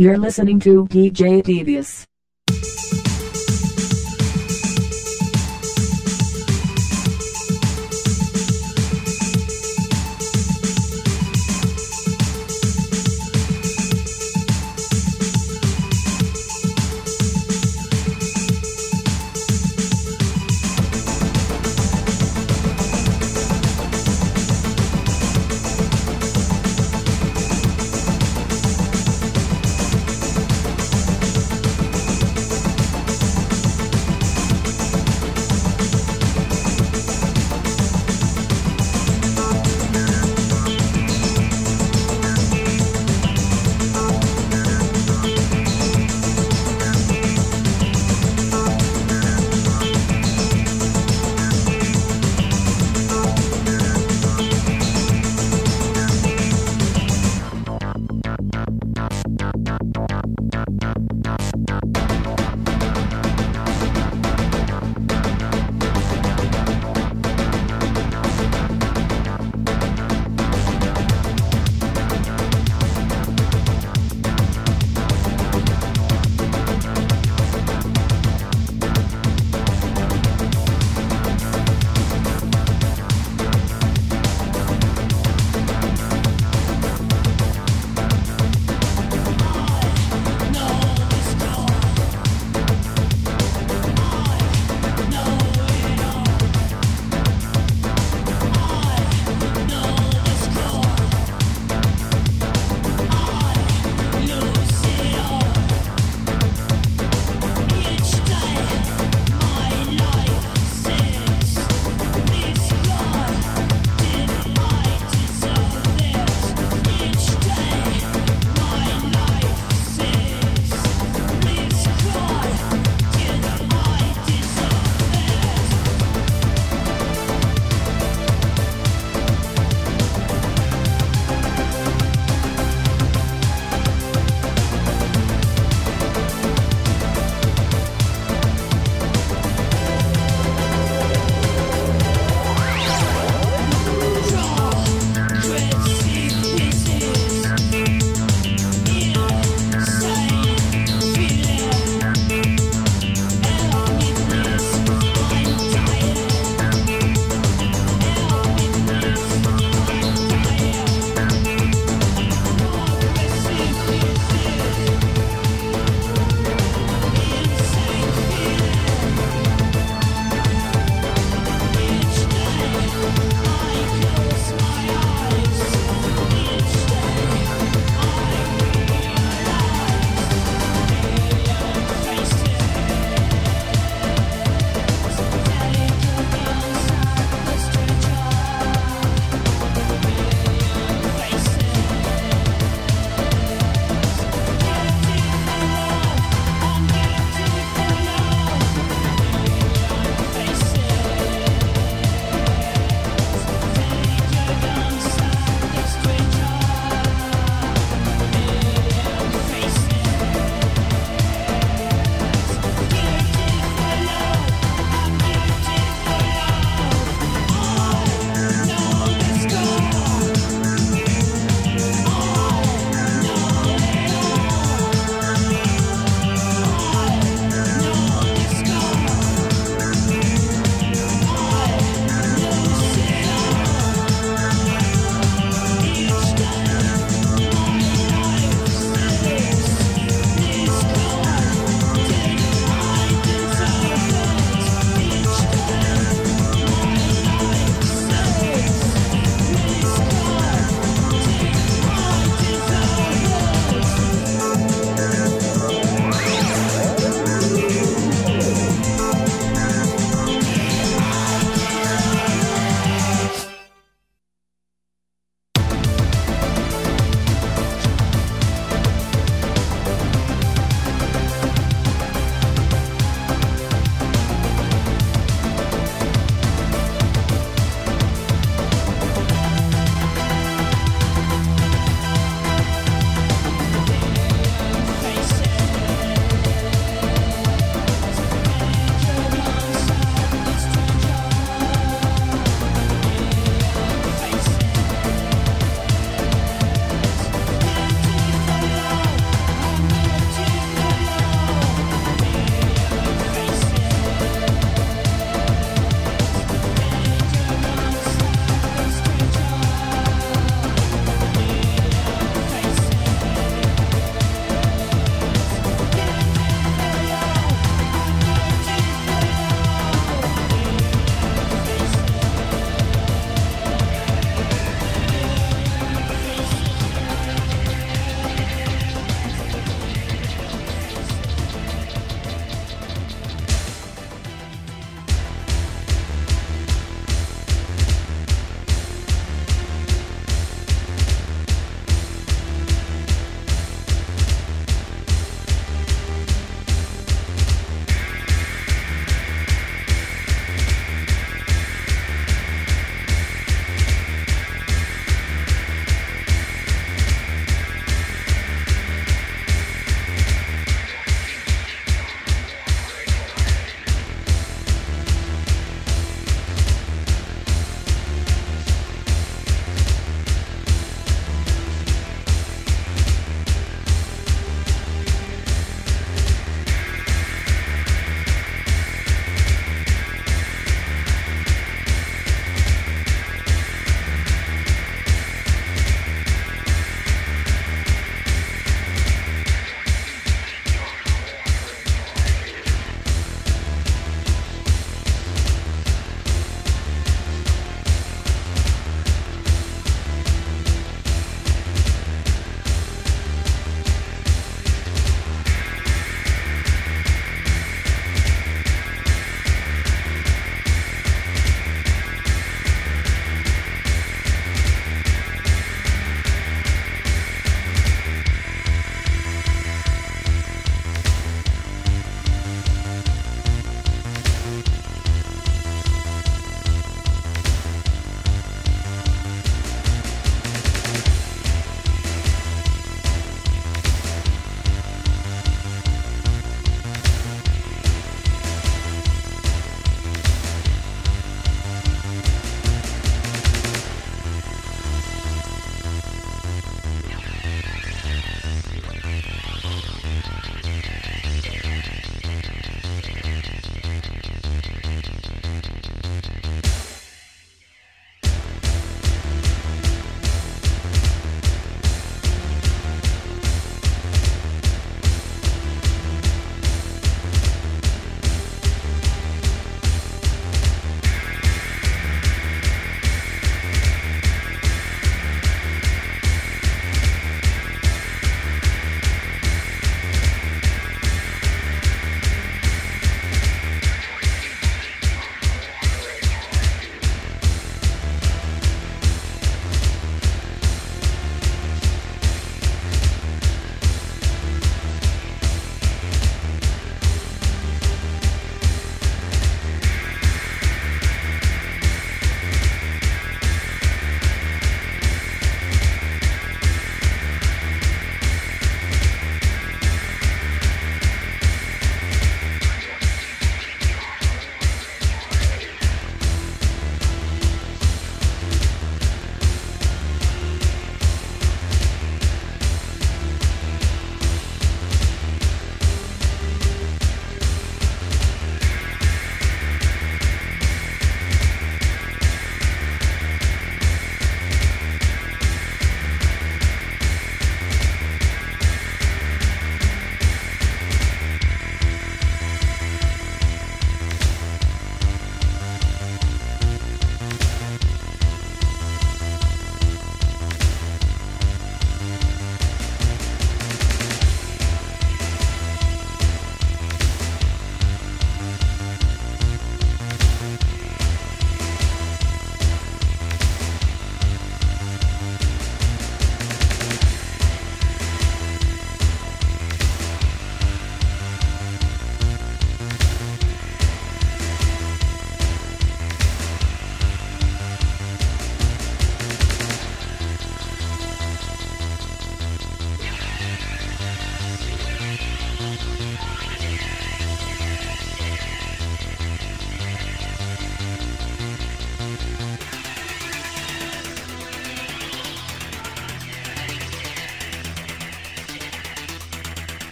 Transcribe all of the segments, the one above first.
You're listening to DJ Devious.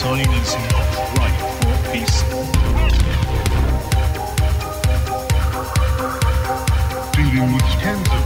time is not right for peace. Dealing with cancer.